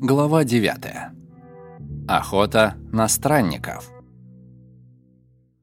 Глава 9. Охота на странников.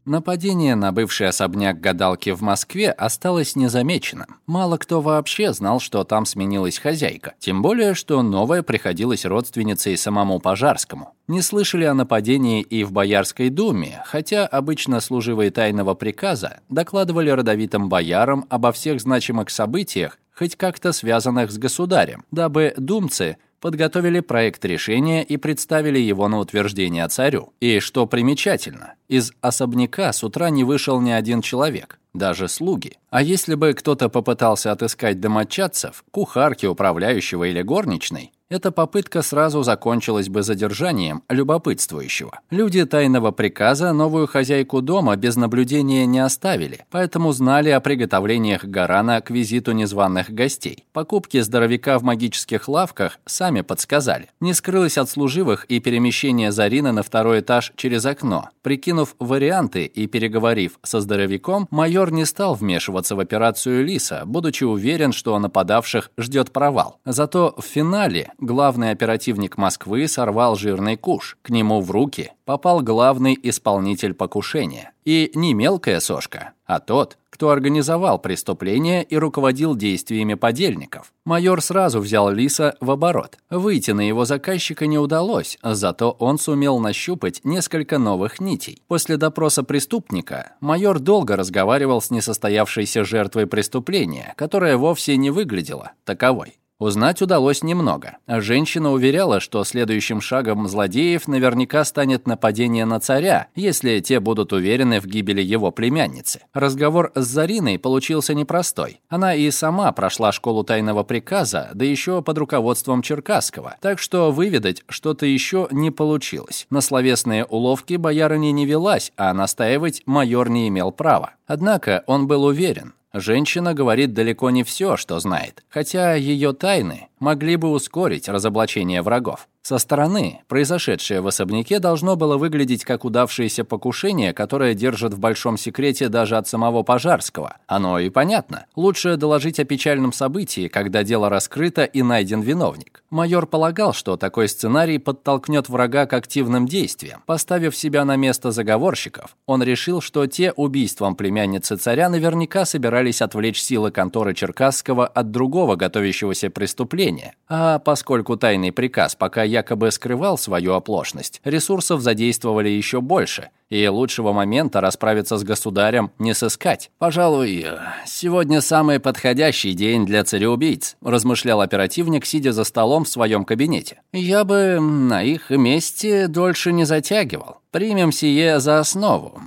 Нападение на бывший особняк гадалки в Москве осталось незамеченным. Мало кто вообще знал, что там сменилась хозяйка. Тем более, что новая приходилась родственницей самому Пожарскому. Не слышали о нападении и в Боярской думе, хотя обычно служивые тайного приказа докладывали родовитым боярам обо всех значимых событиях, хоть как-то связанных с государем, дабы думцы подготовили проект решения и представили его на утверждение царю. И что примечательно, из особняка с утра не вышел ни один человек, даже слуги. А если бы кто-то попытался отыскать домочадцев, кухарки, управляющего или горничной, эта попытка сразу закончилась бы задержанием любопытствующего. Люди тайного приказа новую хозяйку дома без наблюдения не оставили, поэтому знали о приготовлениях Гарана к визиту незваных гостей. Покупки здоровяка в магических лавках сами подсказали. Не скрылось от служивых и перемещение Зарины на второй этаж через окно. Прикинув варианты и переговорив со здоровяком, майор не стал вмешиваться в операцию Лиса, будучи уверен, что нападавших ждет провал. Зато в финале главный оперативник Москвы сорвал жирный куш. К нему в руки попал главный исполнитель покушения. И не мелкая сошка, а тот, кто организовал преступление и руководил действиями подельников. Майор сразу взял Лиса в оборот. Выйти на его заказчика не удалось, зато он сумел нащупать несколько новых нитей. После допроса преступника майор долго разговаривал с несостоявшейся жертвой преступления, которая вовсе не выглядела таковой. Узнать удалось немного. Женщина уверяла, что следующим шагом злодеев наверняка станет нападение на царя, если те будут уверены в гибели его племянницы. Разговор с Зариной получился непростой. Она и сама прошла школу тайного приказа, да еще под руководством Черкасского, так что выведать что-то еще не получилось. На словесные уловки боярыня не велась, а настаивать майор не имел права. Однако он был уверен, Женщина говорит далеко не все, что знает, хотя ее тайны могли бы ускорить разоблачение врагов. Со стороны произошедшее в особняке должно было выглядеть как удавшееся покушение, которое держат в большом секрете даже от самого Пожарского. Оно и понятно. Лучше доложить о печальном событии, когда дело раскрыто и найден виновник. Майор полагал, что такой сценарий подтолкнет врага к активным действиям. Поставив себя на место заговорщиков, он решил, что те убийством племянницы царя наверняка собирались отвлечь силы конторы Черкасского от другого готовящегося преступления. А поскольку тайный приказ пока якобы скрывал свою оплошность, ресурсов задействовали еще больше, и лучшего момента расправиться с государем не сыскать. «Пожалуй, сегодня самый подходящий день для цареубийц», размышлял оперативник, сидя за столом в своем кабинете. «Я бы на их месте дольше не затягивал. Примем сие за основу.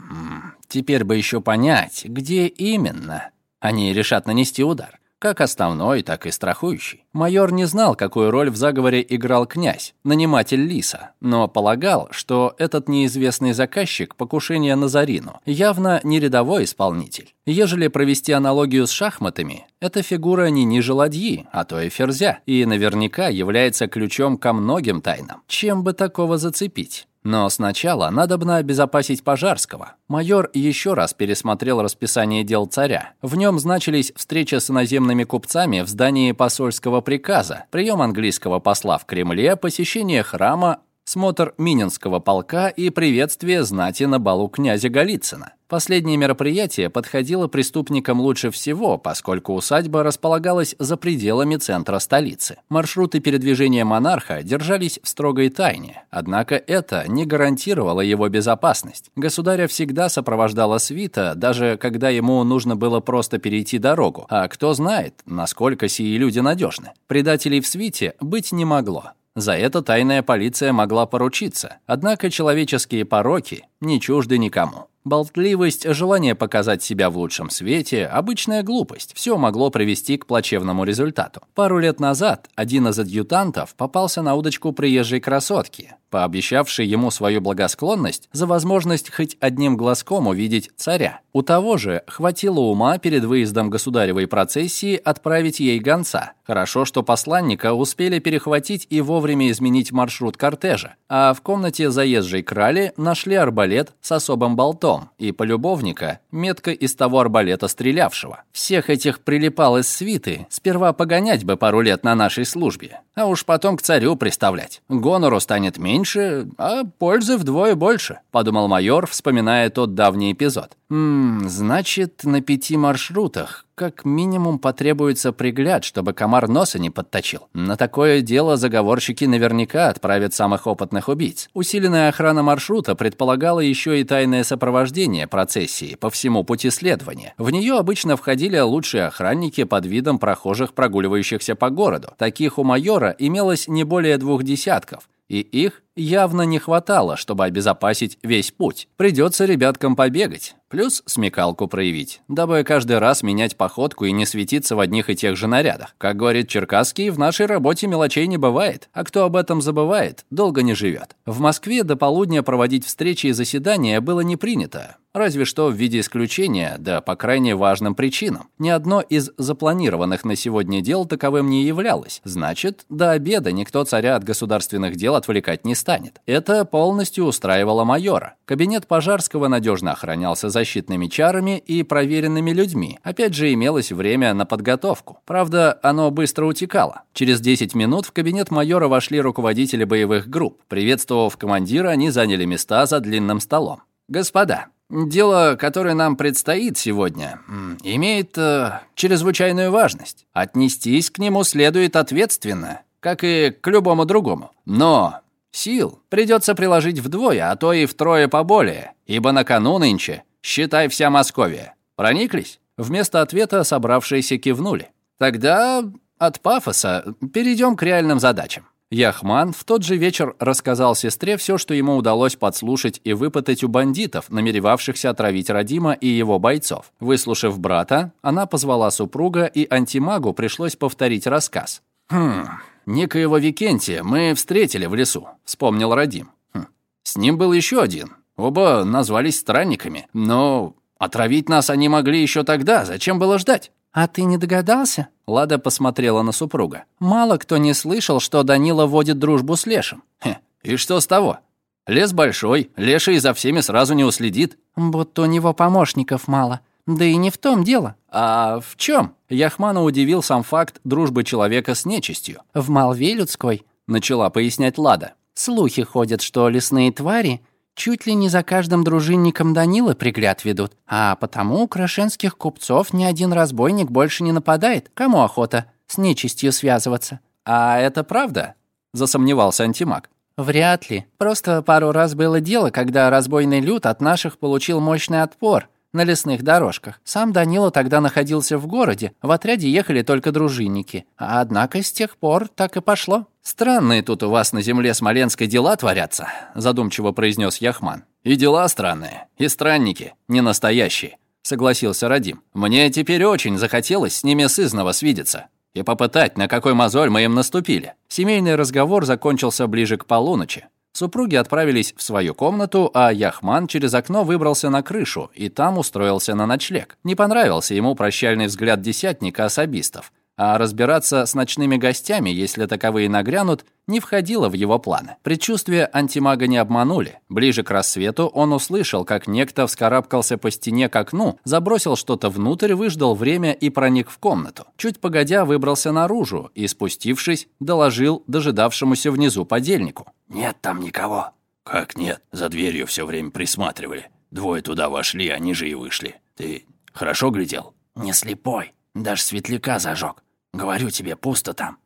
Теперь бы еще понять, где именно они решат нанести удар как основной, так и страхующий. Майор не знал, какую роль в заговоре играл князь, наниматель Лиса, но полагал, что этот неизвестный заказчик покушения на Зарину явно не рядовой исполнитель. Ежели провести аналогию с шахматами, эта фигура не ниже ладьи, а то и ферзя, и наверняка является ключом ко многим тайнам. Чем бы такого зацепить? Но сначала надобно обезопасить Пожарского. Майор еще раз пересмотрел расписание дел царя. В нем значились встреча с иноземными купцами в здании посольского приказа, прием английского посла в Кремле, посещение храма, смотр Мининского полка и приветствие знати на балу князя Голицына. Последнее мероприятие подходило преступникам лучше всего, поскольку усадьба располагалась за пределами центра столицы. Маршруты передвижения монарха держались в строгой тайне, однако это не гарантировало его безопасность. Государя всегда сопровождала свита, даже когда ему нужно было просто перейти дорогу, а кто знает, насколько сии люди надежны. Предателей в свите быть не могло. За это тайная полиция могла поручиться, однако человеческие пороки не чужды никому. Болтливость, желание показать себя в лучшем свете, обычная глупость. Все могло привести к плачевному результату. Пару лет назад один из адъютантов попался на удочку приезжей красотки, пообещавшей ему свою благосклонность за возможность хоть одним глазком увидеть царя. У того же хватило ума перед выездом государевой процессии отправить ей гонца. Хорошо, что посланника успели перехватить и вовремя изменить маршрут кортежа, а в комнате заезжей крали нашли арбалет с особым болтом стволом, и полюбовника — метка из того арбалета стрелявшего. Всех этих прилипал из свиты, сперва погонять бы пару лет на нашей службе, а уж потом к царю приставлять. Гонору станет меньше, а пользы вдвое больше», — подумал майор, вспоминая тот давний эпизод. «Ммм, значит, на пяти маршрутах как минимум потребуется пригляд, чтобы комар носа не подточил. На такое дело заговорщики наверняка отправят самых опытных убийц. Усиленная охрана маршрута предполагала еще и тайное сопровождение процессии по всему пути следования. В нее обычно входили лучшие охранники под видом прохожих, прогуливающихся по городу. Таких у майора имелось не более двух десятков, и их явно не хватало, чтобы обезопасить весь путь. Придется ребяткам побегать, плюс смекалку проявить, дабы каждый раз менять походку и не светиться в одних и тех же нарядах. Как говорит Черкасский, в нашей работе мелочей не бывает, а кто об этом забывает, долго не живет. В Москве до полудня проводить встречи и заседания было не принято, разве что в виде исключения, да по крайне важным причинам. Ни одно из запланированных на сегодня дел таковым не являлось. Значит, до обеда никто царя от государственных дел отвлекать не станет. Это полностью устраивало майора. Кабинет Пожарского надежно охранялся защитными чарами и проверенными людьми. Опять же, имелось время на подготовку. Правда, оно быстро утекало. Через 10 минут в кабинет майора вошли руководители боевых групп. Приветствовав командира, они заняли места за длинным столом. «Господа, Дело, которое нам предстоит сегодня, имеет э, чрезвычайную важность. Отнестись к нему следует ответственно, как и к любому другому. Но сил придется приложить вдвое, а то и втрое поболее, ибо на кону нынче, считай, вся Московия. Прониклись? Вместо ответа собравшиеся кивнули. Тогда от пафоса перейдем к реальным задачам. Яхман в тот же вечер рассказал сестре все, что ему удалось подслушать и выпытать у бандитов, намеревавшихся отравить Радима и его бойцов. Выслушав брата, она позвала супруга, и антимагу пришлось повторить рассказ. «Хм, некоего Викентия мы встретили в лесу», — вспомнил Радим. Хм, «С ним был еще один. Оба назвались странниками. Но отравить нас они могли еще тогда. Зачем было ждать?» «А ты не догадался?» Лада посмотрела на супруга. «Мало кто не слышал, что Данила водит дружбу с Лешем». Хе, и что с того? Лес большой, Леша за всеми сразу не уследит. Будто у него помощников мало. Да и не в том дело. А в чем? Яхмана удивил сам факт дружбы человека с нечистью. В молве людской, начала пояснять Лада. Слухи ходят, что лесные твари Чуть ли не за каждым дружинником Данилы пригляд ведут. А потому у крашенских купцов ни один разбойник больше не нападает. Кому охота с нечистью связываться? А это правда? Засомневался антимаг. Вряд ли. Просто пару раз было дело, когда разбойный люд от наших получил мощный отпор на лесных дорожках. Сам Данила тогда находился в городе, в отряде ехали только дружинники. А однако с тех пор так и пошло. «Странные тут у вас на земле Смоленской дела творятся», задумчиво произнес Яхман. «И дела странные, и странники, не настоящие», согласился Радим. «Мне теперь очень захотелось с ними сызново свидеться и попытать, на какой мозоль мы им наступили». Семейный разговор закончился ближе к полуночи. Супруги отправились в свою комнату, а Яхман через окно выбрался на крышу и там устроился на ночлег. Не понравился ему прощальный взгляд десятника особистов, а разбираться с ночными гостями, если таковые нагрянут, не входило в его планы. Предчувствия антимага не обманули. Ближе к рассвету он услышал, как некто вскарабкался по стене к окну, забросил что-то внутрь, выждал время и проник в комнату. Чуть погодя выбрался наружу и, спустившись, доложил дожидавшемуся внизу подельнику. «Нет там никого». «Как нет? За дверью все время присматривали. Двое туда вошли, они же и вышли. Ты хорошо глядел?» «Не слепой. Даже светляка зажег. Говорю тебе, пусто там».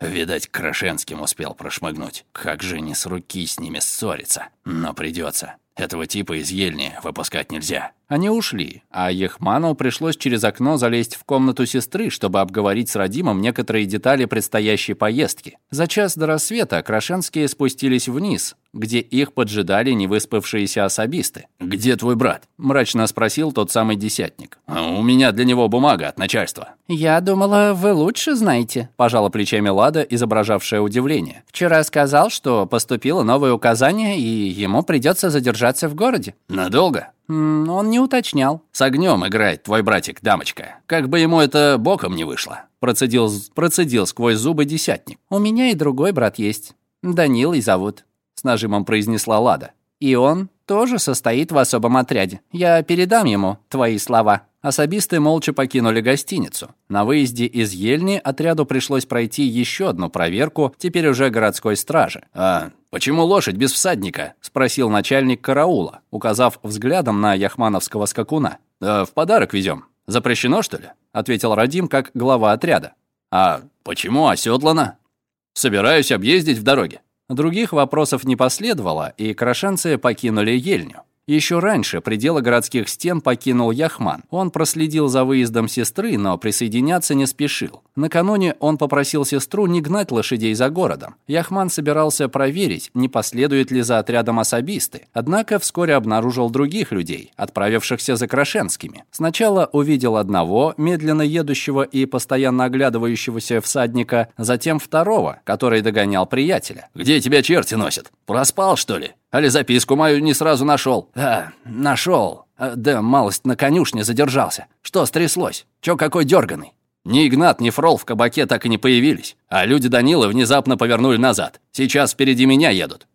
Видать, Крашенским успел прошмыгнуть. Как же не с руки с ними ссориться. Но придется. Этого типа из ельни выпускать нельзя. Они ушли, а Ехману пришлось через окно залезть в комнату сестры, чтобы обговорить с Радимом некоторые детали предстоящей поездки. За час до рассвета Крашенские спустились вниз, где их поджидали невыспавшиеся особисты. «Где твой брат?» – мрачно спросил тот самый десятник. «А «У меня для него бумага от начальства». «Я думала, вы лучше знаете», – пожала плечами Лада, изображавшая удивление. «Вчера сказал, что поступило новое указание, и ему придется задержаться в городе». «Надолго?» «Он не уточнял». «С огнем играет твой братик, дамочка. Как бы ему это боком не вышло». Процедил, процедил сквозь зубы десятник. «У меня и другой брат есть. Данилой зовут», — с нажимом произнесла Лада. «И он тоже состоит в особом отряде. Я передам ему твои слова». Особисты молча покинули гостиницу. На выезде из Ельни отряду пришлось пройти еще одну проверку, теперь уже городской стражи. «А почему лошадь без всадника?» – спросил начальник караула, указав взглядом на яхмановского скакуна. «Да в подарок везем. Запрещено, что ли?» – ответил Радим как глава отряда. «А почему оседлано?» «Собираюсь объездить в дороге». Других вопросов не последовало, и крашенцы покинули Ельню. Еще раньше пределы городских стен покинул Яхман. Он проследил за выездом сестры, но присоединяться не спешил. Накануне он попросил сестру не гнать лошадей за городом. Яхман собирался проверить, не последует ли за отрядом особисты. Однако вскоре обнаружил других людей, отправившихся за Крашенскими. Сначала увидел одного, медленно едущего и постоянно оглядывающегося всадника, затем второго, который догонял приятеля. «Где тебя черти носят? Проспал, что ли?» Али записку мою не сразу нашел. Да, нашел. А, да, малость на конюшне задержался. Что стряслось? Чё какой дерганый? Ни Игнат, ни Фрол в кабаке так и не появились, а люди Данилы внезапно повернули назад. Сейчас впереди меня едут.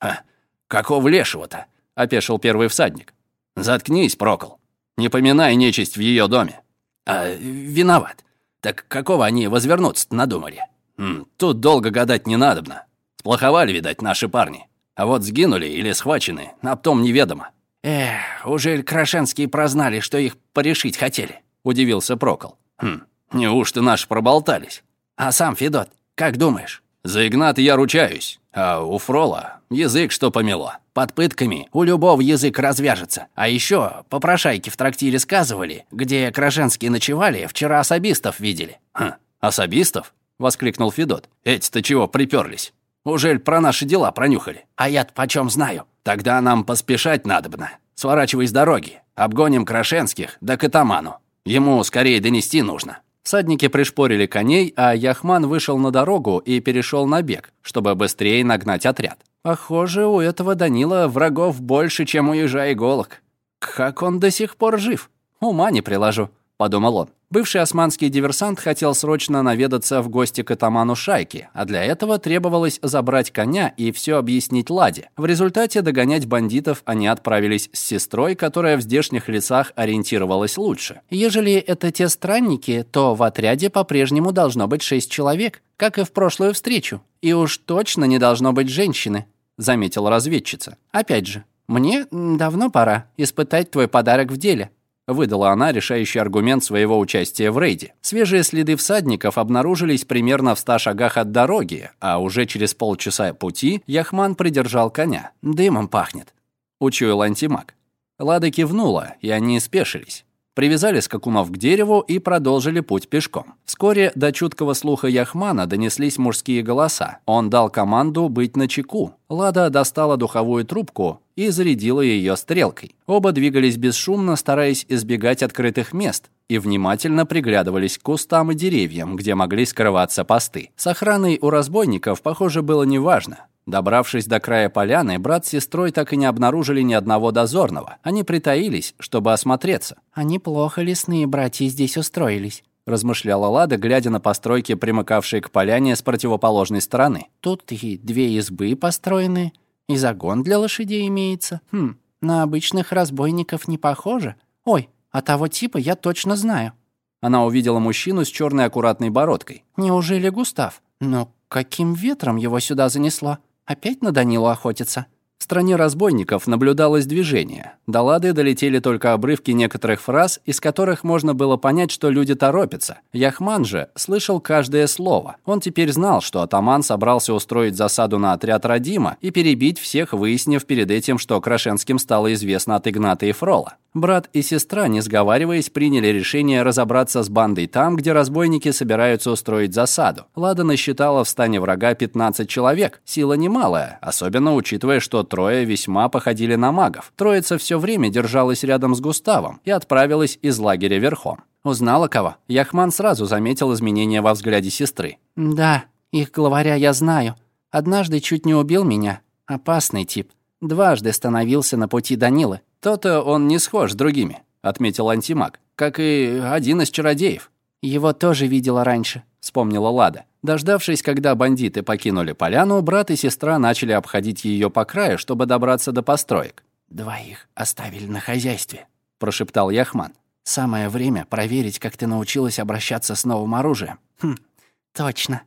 А, какого лешего-то? Опешил первый всадник. Заткнись, Прокол. Не поминай нечисть в ее доме. А, виноват. Так какого они возвернуться надумали? М, тут долго гадать не надобно. Сплоховали, видать, наши парни. А вот сгинули или схвачены, об том неведомо. «Эх, уже Крашенские прознали, что их порешить хотели», — удивился Прокол. «Хм, неужто наши проболтались? А сам, Федот, как думаешь?» «За Игната я ручаюсь, а у Фрола язык что помело. Под пытками у любого язык развяжется. А еще попрошайки в трактире сказывали, где Крашенские ночевали, вчера особистов видели». «Хм, особистов?» — воскликнул Федот. «Эти-то чего приперлись?» Ужель про наши дела пронюхали? А я-то почем знаю? Тогда нам поспешать надобно. Сворачивай с дороги. Обгоним Крашенских да Катаману. Ему скорее донести нужно». Садники пришпорили коней, а Яхман вышел на дорогу и перешел на бег, чтобы быстрее нагнать отряд. Похоже, у этого Данила врагов больше, чем у ежа иголок. Как он до сих пор жив? Ума не приложу подумал он. Бывший османский диверсант хотел срочно наведаться в гости к атаману шайки, а для этого требовалось забрать коня и все объяснить Ладе. В результате догонять бандитов они отправились с сестрой, которая в здешних лицах ориентировалась лучше. Ежели это те странники, то в отряде по-прежнему должно быть шесть человек, как и в прошлую встречу. И уж точно не должно быть женщины, заметила разведчица. Опять же, мне давно пора испытать твой подарок в деле. Выдала она решающий аргумент своего участия в рейде. Свежие следы всадников обнаружились примерно в ста шагах от дороги, а уже через полчаса пути Яхман придержал коня. «Дымом пахнет», — учуял антимаг. Лада кивнула, и они спешились. Привязали скакунов к дереву и продолжили путь пешком. Вскоре до чуткого слуха Яхмана донеслись мужские голоса. Он дал команду быть начеку. Лада достала духовую трубку и зарядила ее стрелкой. Оба двигались бесшумно, стараясь избегать открытых мест, и внимательно приглядывались к кустам и деревьям, где могли скрываться посты. С охраной у разбойников, похоже, было неважно. Добравшись до края поляны, брат с сестрой так и не обнаружили ни одного дозорного. Они притаились, чтобы осмотреться. «Они плохо лесные братья здесь устроились», размышляла Лада, глядя на постройки, примыкавшие к поляне с противоположной стороны. «Тут и две избы построены, и загон для лошадей имеется. Хм, на обычных разбойников не похоже. Ой, а того типа я точно знаю». Она увидела мужчину с черной аккуратной бородкой. «Неужели Густав? Но каким ветром его сюда занесло?» Опять на Данилу охотится? В стране разбойников наблюдалось движение. До Лады долетели только обрывки некоторых фраз, из которых можно было понять, что люди торопятся. Яхман же слышал каждое слово. Он теперь знал, что атаман собрался устроить засаду на отряд Радима и перебить всех, выяснив перед этим, что Крашенским стало известно от Игната и Фрола. Брат и сестра, не сговариваясь, приняли решение разобраться с бандой там, где разбойники собираются устроить засаду. Лада насчитала в стане врага 15 человек. Сила немалая, особенно учитывая, что трое весьма походили на магов. Троица все время держалась рядом с Густавом и отправилась из лагеря верхом. Узнала кого? Яхман сразу заметил изменения во взгляде сестры. «Да, их главаря я знаю. Однажды чуть не убил меня. Опасный тип. Дважды становился на пути Данилы. То-то он не схож с другими», — отметил антимаг. «Как и один из чародеев». «Его тоже видела раньше», — вспомнила Лада. Дождавшись, когда бандиты покинули поляну, брат и сестра начали обходить ее по краю, чтобы добраться до построек. «Двоих оставили на хозяйстве», — прошептал Яхман. «Самое время проверить, как ты научилась обращаться с новым оружием». «Хм, точно»,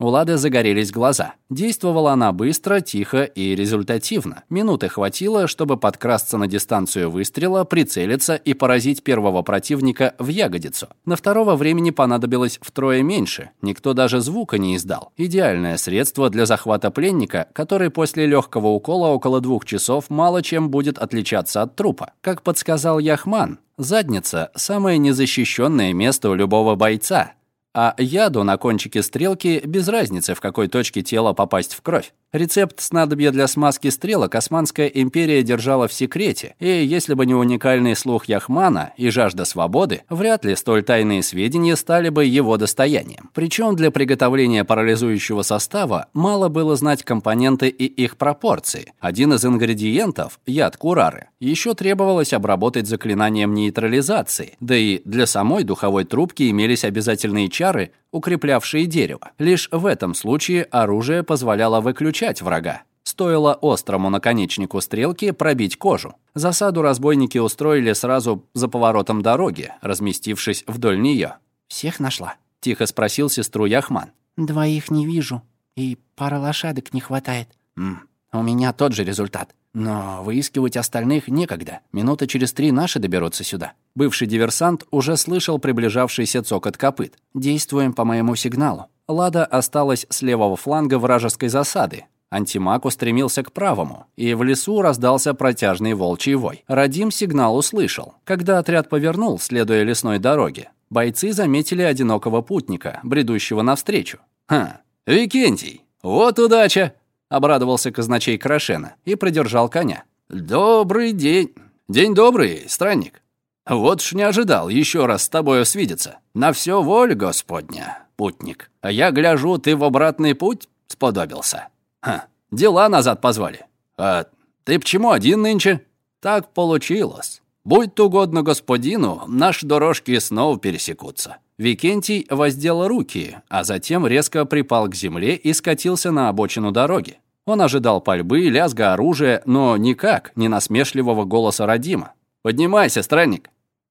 у Лады загорелись глаза. Действовала она быстро, тихо и результативно. Минуты хватило, чтобы подкрасться на дистанцию выстрела, прицелиться и поразить первого противника в ягодицу. На второго времени понадобилось втрое меньше. Никто даже звука не издал. Идеальное средство для захвата пленника, который после легкого укола около двух часов мало чем будет отличаться от трупа. Как подсказал Яхман, задница – самое незащищенное место у любого бойца – а яду на кончике стрелки без разницы, в какой точке тела попасть в кровь. Рецепт снадобья для смазки стрелок Османская империя держала в секрете, и если бы не уникальный слух Яхмана и жажда свободы, вряд ли столь тайные сведения стали бы его достоянием. Причем для приготовления парализующего состава мало было знать компоненты и их пропорции. Один из ингредиентов – яд курары. Еще требовалось обработать заклинанием нейтрализации, да и для самой духовой трубки имелись обязательные чары, укреплявшие дерево. Лишь в этом случае оружие позволяло выключать врага. Стоило острому наконечнику стрелки пробить кожу. Засаду разбойники устроили сразу за поворотом дороги, разместившись вдоль нее. «Всех нашла?» – тихо спросил сестру Яхман. «Двоих не вижу, и пара лошадок не хватает». М «У меня тот же результат. Но выискивать остальных некогда. Минуты через три наши доберутся сюда. Бывший диверсант уже слышал приближавшийся цокот копыт. Действуем по моему сигналу. Лада осталась с левого фланга вражеской засады. Антимаг устремился к правому, и в лесу раздался протяжный волчий вой. Радим сигнал услышал. Когда отряд повернул, следуя лесной дороге, бойцы заметили одинокого путника, бредущего навстречу. «Ха, Викентий, вот удача!» обрадовался казначей Крашена и продержал коня. «Добрый день! День добрый, странник! Вот ж не ожидал еще раз с тобою свидеться. На все воль Господня, путник. А я гляжу, ты в обратный путь сподобился. Ха, дела назад позвали. А ты почему один нынче? Так получилось. Будь угодно господину, наши дорожки снова пересекутся. Викентий воздел руки, а затем резко припал к земле и скатился на обочину дороги. Он ожидал пальбы, лязга оружия, но никак не насмешливого голоса Радима. «Поднимайся, странник!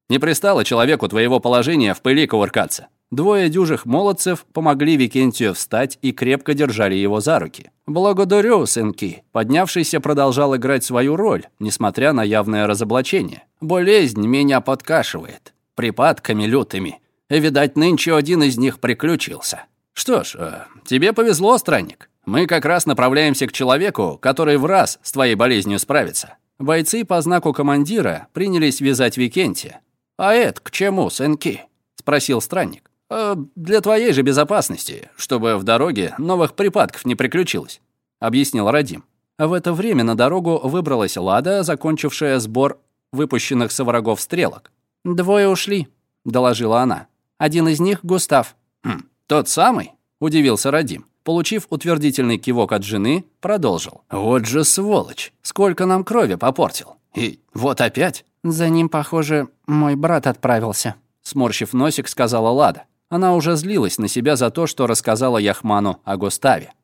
Не пристало человеку твоего положения в пыли кувыркаться!» Двое дюжих молодцев помогли Викентию встать и крепко держали его за руки. «Благодарю, сынки!» Поднявшийся продолжал играть свою роль, несмотря на явное разоблачение. «Болезнь меня подкашивает. Припадками лютыми. Видать, нынче один из них приключился. Что ж, э, тебе повезло, странник. Мы как раз направляемся к человеку, который в раз с твоей болезнью справится». Бойцы по знаку командира принялись вязать Викентия. «А это к чему, сынки?» — спросил странник. «Э, «Для твоей же безопасности, чтобы в дороге новых припадков не приключилось», — объяснил Радим. А в это время на дорогу выбралась Лада, закончившая сбор выпущенных со врагов стрелок. «Двое ушли», — доложила она. «Один из них — Густав». «Хм, тот самый?» — удивился Радим. Получив утвердительный кивок от жены, продолжил. «Вот же сволочь! Сколько нам крови попортил! И вот опять!» «За ним, похоже, мой брат отправился», — сморщив носик, сказала Лада. Она уже злилась на себя за то, что рассказала Яхману о Густаве.